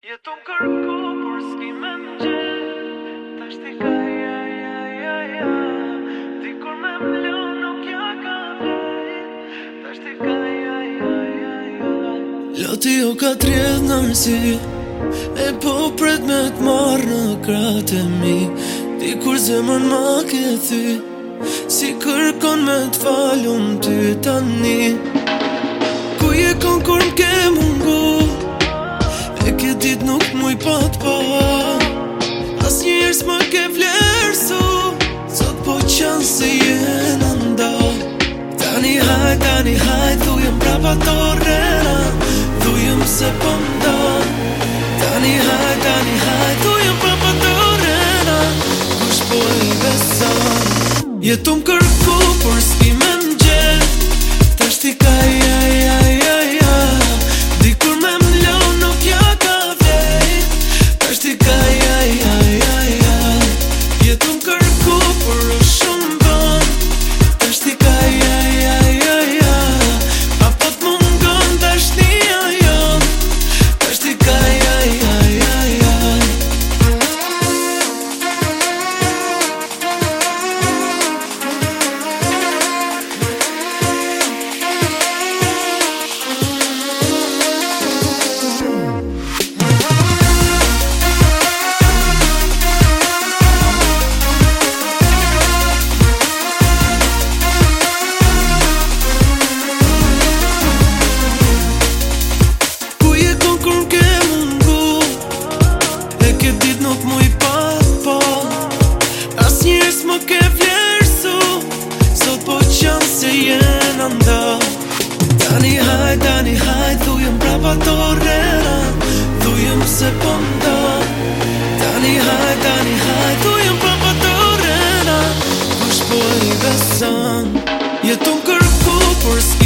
Jeton kërko për por s'kim më gjë Ta shti ka ja ja ja ja Dikur me më nuk ja ka vej Ta shti ka ja ja ja ja Loti jo ka trjedh në mësi E po pret me të marrë në kratë mi Dikur zemën ma ke thy Si kërkon me të falum ty tani nuk muj po të po As njërës më ke vlerë su Sot po qënë se jenë ndo Tani haj, tani haj, thujem prapa pa rrena Dujëm se po ndo Tani haj, tani haj, pra pa të rrena Kush po e beson Jetu më kërku, për s'ki nuk mu i pa, pa As njërës më ke vjerësu Sot po qëmë se jenë nda Dani haj dani hajt, dujëm prapa të rrëra Dujëm se po nda Dani haj dani hajt, dujëm prapa të rrëra Vëshpoj i dhe sën Jetu në kërku, për së